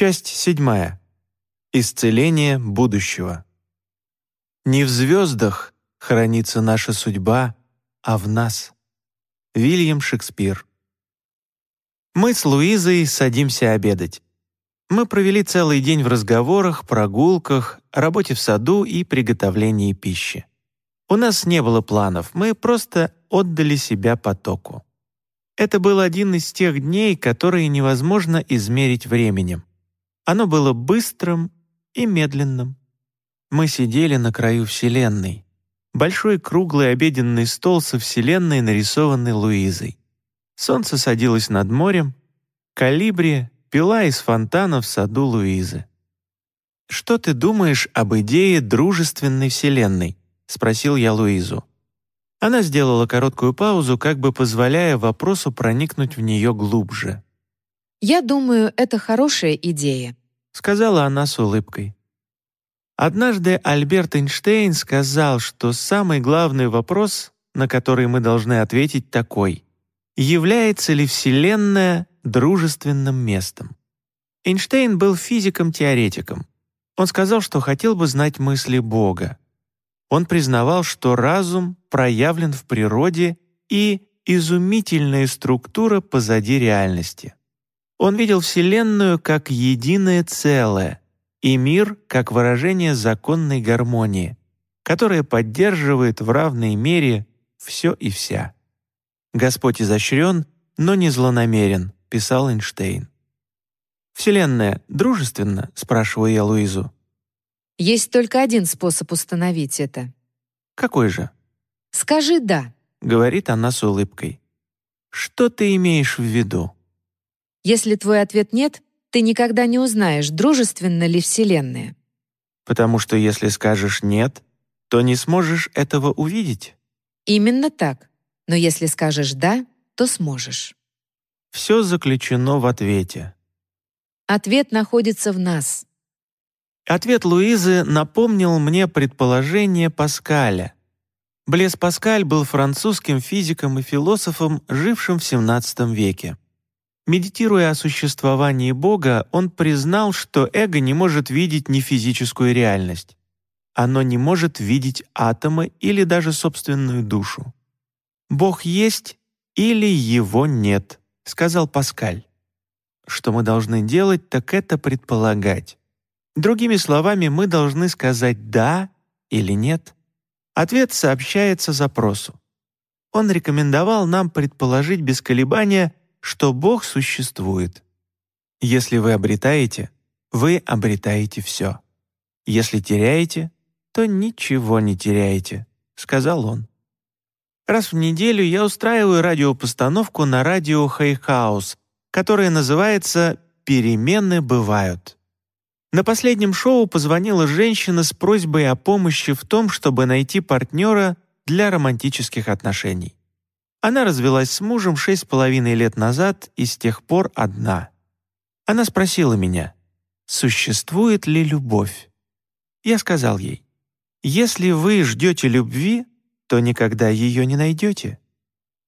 Часть седьмая. Исцеление будущего. Не в звездах хранится наша судьба, а в нас. Вильям Шекспир. Мы с Луизой садимся обедать. Мы провели целый день в разговорах, прогулках, работе в саду и приготовлении пищи. У нас не было планов, мы просто отдали себя потоку. Это был один из тех дней, которые невозможно измерить временем. Оно было быстрым и медленным. Мы сидели на краю Вселенной. Большой круглый обеденный стол со Вселенной, нарисованной Луизой. Солнце садилось над морем. Калибри пила из фонтана в саду Луизы. «Что ты думаешь об идее дружественной Вселенной?» — спросил я Луизу. Она сделала короткую паузу, как бы позволяя вопросу проникнуть в нее глубже. «Я думаю, это хорошая идея», — сказала она с улыбкой. Однажды Альберт Эйнштейн сказал, что самый главный вопрос, на который мы должны ответить, такой — является ли Вселенная дружественным местом. Эйнштейн был физиком-теоретиком. Он сказал, что хотел бы знать мысли Бога. Он признавал, что разум проявлен в природе и изумительная структура позади реальности. Он видел Вселенную как единое целое и мир как выражение законной гармонии, которая поддерживает в равной мере все и вся. Господь изощрен, но не злонамерен, писал Эйнштейн. «Вселенная дружественна?» — спрашиваю я Луизу. Есть только один способ установить это. «Какой же?» «Скажи «да», — говорит она с улыбкой. «Что ты имеешь в виду?» Если твой ответ «нет», ты никогда не узнаешь, дружественна ли Вселенная. Потому что если скажешь «нет», то не сможешь этого увидеть. Именно так. Но если скажешь «да», то сможешь. Все заключено в ответе. Ответ находится в нас. Ответ Луизы напомнил мне предположение Паскаля. Блес Паскаль был французским физиком и философом, жившим в XVII веке. Медитируя о существовании Бога, он признал, что эго не может видеть нефизическую реальность. Оно не может видеть атомы или даже собственную душу. Бог есть или его нет сказал Паскаль. Что мы должны делать, так это предполагать. Другими словами, мы должны сказать «да» или «нет». Ответ сообщается запросу. Он рекомендовал нам предположить без колебания, что Бог существует. Если вы обретаете, вы обретаете все. Если теряете, то ничего не теряете, сказал он. Раз в неделю я устраиваю радиопостановку на радио Hay House, которая называется «Перемены бывают». На последнем шоу позвонила женщина с просьбой о помощи в том, чтобы найти партнера для романтических отношений. Она развелась с мужем шесть с половиной лет назад и с тех пор одна. Она спросила меня, существует ли любовь. Я сказал ей, если вы ждете любви, то никогда ее не найдете.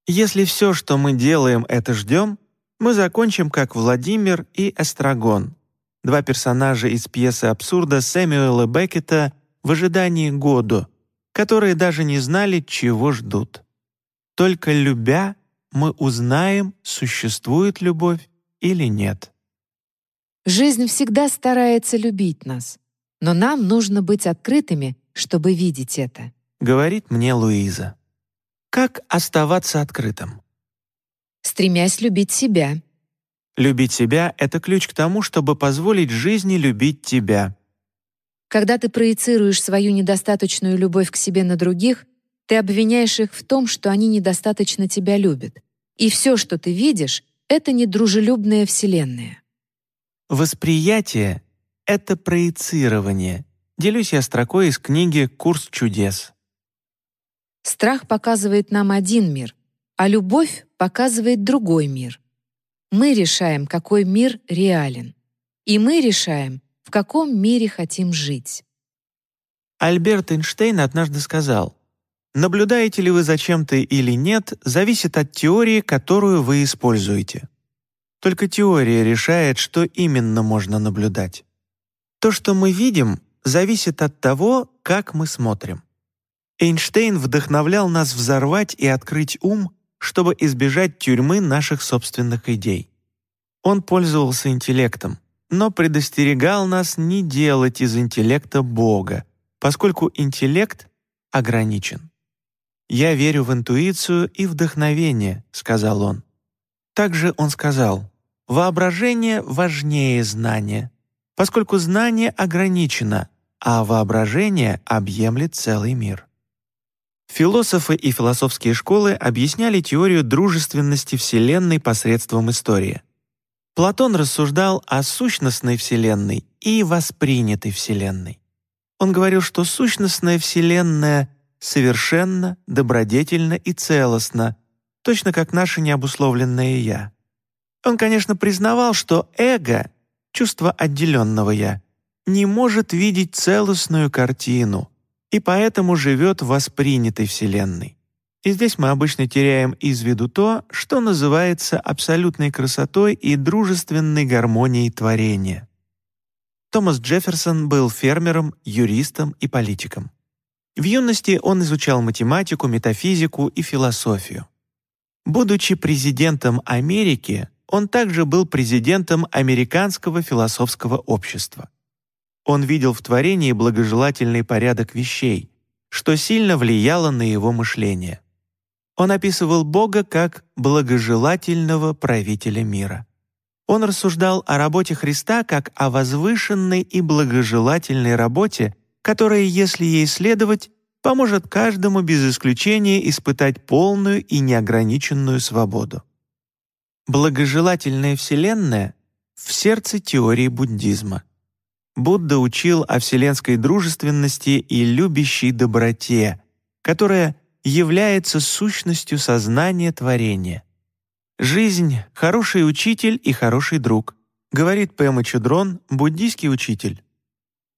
Если все, что мы делаем, это ждем, мы закончим как Владимир и Эстрагон, два персонажа из пьесы абсурда Сэмюэла Беккета «В ожидании году», которые даже не знали, чего ждут. Только любя, мы узнаем, существует любовь или нет. Жизнь всегда старается любить нас, но нам нужно быть открытыми, чтобы видеть это говорит мне Луиза. Как оставаться открытым? Стремясь любить себя. Любить себя — это ключ к тому, чтобы позволить жизни любить тебя. Когда ты проецируешь свою недостаточную любовь к себе на других, ты обвиняешь их в том, что они недостаточно тебя любят. И все, что ты видишь, — это недружелюбная вселенная. Восприятие — это проецирование. Делюсь я строкой из книги «Курс чудес». Страх показывает нам один мир, а любовь показывает другой мир. Мы решаем, какой мир реален. И мы решаем, в каком мире хотим жить. Альберт Эйнштейн однажды сказал, «Наблюдаете ли вы за чем-то или нет, зависит от теории, которую вы используете». Только теория решает, что именно можно наблюдать. То, что мы видим, зависит от того, как мы смотрим. Эйнштейн вдохновлял нас взорвать и открыть ум, чтобы избежать тюрьмы наших собственных идей. Он пользовался интеллектом, но предостерегал нас не делать из интеллекта Бога, поскольку интеллект ограничен. «Я верю в интуицию и вдохновение», — сказал он. Также он сказал, Воображение важнее знания, поскольку знание ограничено, а воображение объемлет целый мир. Философы и философские школы объясняли теорию дружественности Вселенной посредством истории. Платон рассуждал о сущностной Вселенной и воспринятой Вселенной. Он говорил, что сущностная Вселенная совершенно, добродетельна и целостна, точно как наше необусловленное «я». Он, конечно, признавал, что эго, чувство отделенного «я», не может видеть целостную картину и поэтому живет в воспринятой Вселенной. И здесь мы обычно теряем из виду то, что называется абсолютной красотой и дружественной гармонией творения. Томас Джефферсон был фермером, юристом и политиком. В юности он изучал математику, метафизику и философию. Будучи президентом Америки, он также был президентом Американского философского общества. Он видел в творении благожелательный порядок вещей, что сильно влияло на его мышление. Он описывал Бога как благожелательного правителя мира. Он рассуждал о работе Христа как о возвышенной и благожелательной работе, которая, если ей следовать, поможет каждому без исключения испытать полную и неограниченную свободу. Благожелательная Вселенная в сердце теории буддизма. Будда учил о вселенской дружественности и любящей доброте, которая является сущностью сознания творения. «Жизнь — хороший учитель и хороший друг», говорит Пэма Чудрон, буддийский учитель.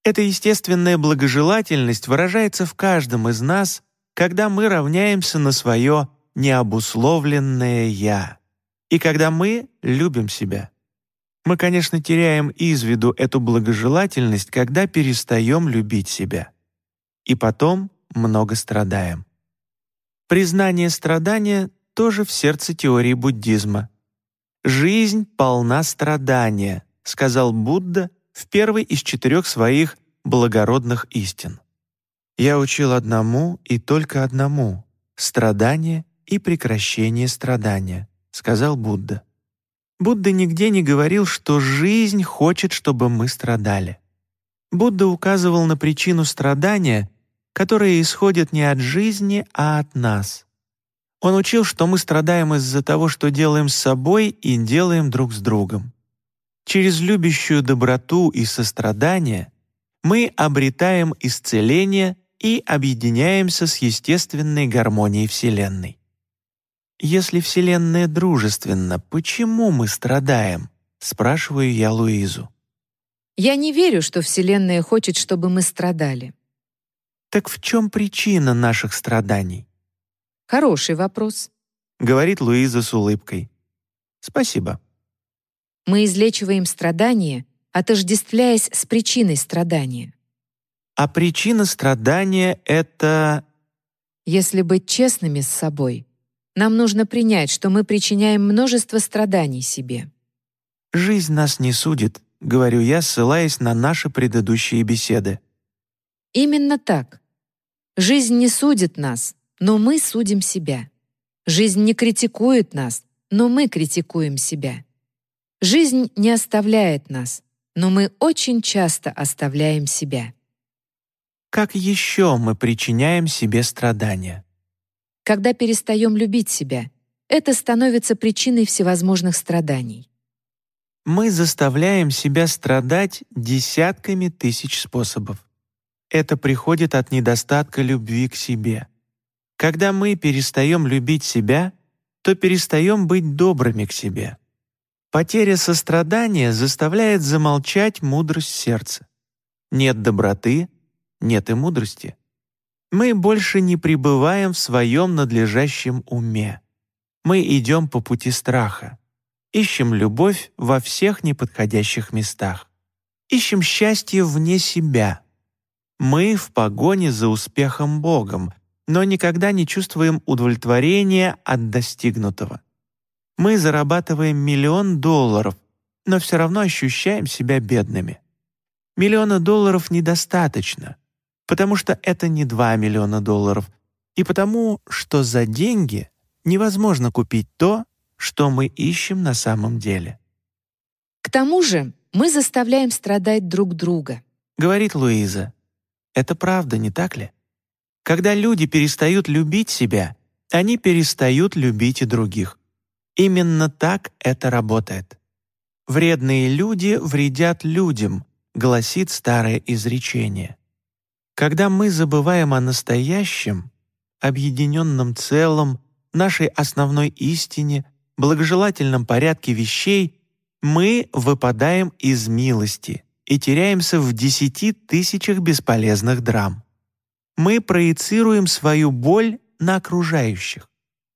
Эта естественная благожелательность выражается в каждом из нас, когда мы равняемся на свое необусловленное «я» и когда мы любим себя. Мы, конечно, теряем из виду эту благожелательность, когда перестаем любить себя. И потом много страдаем. Признание страдания тоже в сердце теории буддизма. «Жизнь полна страдания», — сказал Будда в первой из четырех своих благородных истин. «Я учил одному и только одному — страдание и прекращение страдания», сказал Будда. Будда нигде не говорил, что жизнь хочет, чтобы мы страдали. Будда указывал на причину страдания, которая исходит не от жизни, а от нас. Он учил, что мы страдаем из-за того, что делаем с собой и делаем друг с другом. Через любящую доброту и сострадание мы обретаем исцеление и объединяемся с естественной гармонией Вселенной. «Если Вселенная дружественна, почему мы страдаем?» — спрашиваю я Луизу. «Я не верю, что Вселенная хочет, чтобы мы страдали». «Так в чем причина наших страданий?» «Хороший вопрос», — говорит Луиза с улыбкой. «Спасибо». Мы излечиваем страдания, отождествляясь с причиной страдания. А причина страдания — это... Если быть честными с собой, нам нужно принять, что мы причиняем множество страданий себе. «Жизнь нас не судит», — говорю я, ссылаясь на наши предыдущие беседы. Именно так. Жизнь не судит нас, но мы судим себя. Жизнь не критикует нас, но мы критикуем себя. Жизнь не оставляет нас, но мы очень часто оставляем себя. Как еще мы причиняем себе страдания? Когда перестаем любить себя, это становится причиной всевозможных страданий. Мы заставляем себя страдать десятками тысяч способов. Это приходит от недостатка любви к себе. Когда мы перестаем любить себя, то перестаем быть добрыми к себе. Потеря сострадания заставляет замолчать мудрость сердца. Нет доброты — нет и мудрости мы больше не пребываем в своем надлежащем уме. Мы идем по пути страха. Ищем любовь во всех неподходящих местах. Ищем счастье вне себя. Мы в погоне за успехом Богом, но никогда не чувствуем удовлетворения от достигнутого. Мы зарабатываем миллион долларов, но все равно ощущаем себя бедными. Миллиона долларов недостаточно, потому что это не 2 миллиона долларов, и потому, что за деньги невозможно купить то, что мы ищем на самом деле. К тому же мы заставляем страдать друг друга, говорит Луиза. Это правда, не так ли? Когда люди перестают любить себя, они перестают любить и других. Именно так это работает. «Вредные люди вредят людям», гласит старое изречение. Когда мы забываем о настоящем, объединенном целом, нашей основной истине, благожелательном порядке вещей, мы выпадаем из милости и теряемся в десяти тысячах бесполезных драм. Мы проецируем свою боль на окружающих,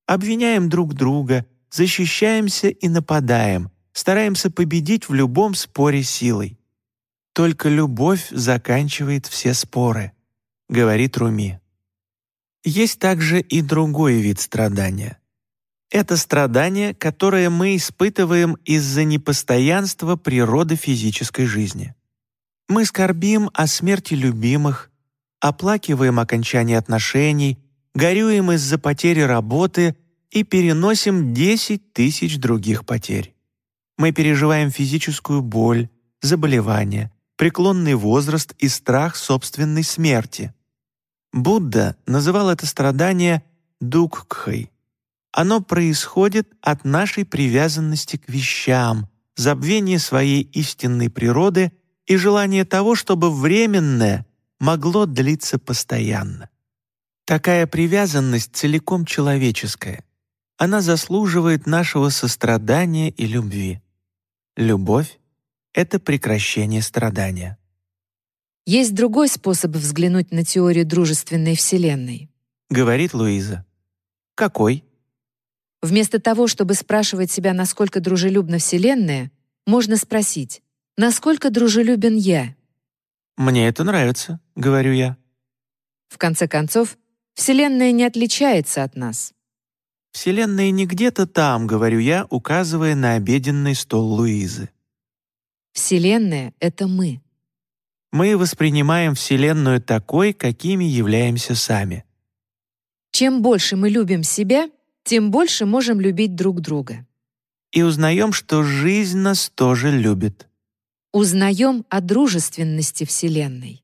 обвиняем друг друга, защищаемся и нападаем, стараемся победить в любом споре силой. Только любовь заканчивает все споры, говорит Руми. Есть также и другой вид страдания. Это страдание, которое мы испытываем из-за непостоянства природы физической жизни. Мы скорбим о смерти любимых, оплакиваем окончание отношений, горюем из-за потери работы и переносим 10 тысяч других потерь. Мы переживаем физическую боль, заболевания, преклонный возраст и страх собственной смерти. Будда называл это страдание дукхой. Оно происходит от нашей привязанности к вещам, забвения своей истинной природы и желания того, чтобы временное могло длиться постоянно. Такая привязанность целиком человеческая. Она заслуживает нашего сострадания и любви. Любовь — это прекращение страдания. Есть другой способ взглянуть на теорию дружественной Вселенной. Говорит Луиза. Какой? Вместо того, чтобы спрашивать себя, насколько дружелюбна Вселенная, можно спросить, насколько дружелюбен я? Мне это нравится, говорю я. В конце концов, Вселенная не отличается от нас. Вселенная не где-то там, говорю я, указывая на обеденный стол Луизы. Вселенная — это мы. Мы воспринимаем Вселенную такой, какими являемся сами. Чем больше мы любим себя, тем больше можем любить друг друга. И узнаем, что жизнь нас тоже любит. Узнаем о дружественности Вселенной.